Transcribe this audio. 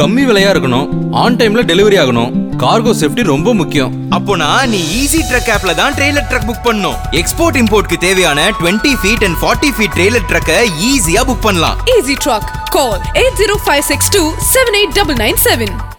கம்மி விலையா இருக்கணும். ஆன் டைம்ல டெலிவரி ஆகணும். கார்கோ சேஃப்டி ரொம்ப முக்கியம். அப்போனா நீ ஈஸி ட்ரக் ஆப்ல தான் ட்ரெய்லர் ட்ரக் புக் பண்ணும். எக்ஸ்போர்ட் இம்போர்ட்க்கு தேவையான 20 ஃபீட் அண்ட் 40 ஃபீட் ட்ரெய்லர் ட்ரக்கை ஈஸியா புக் பண்ணலாம். Easy Truck. Call 80562 78997.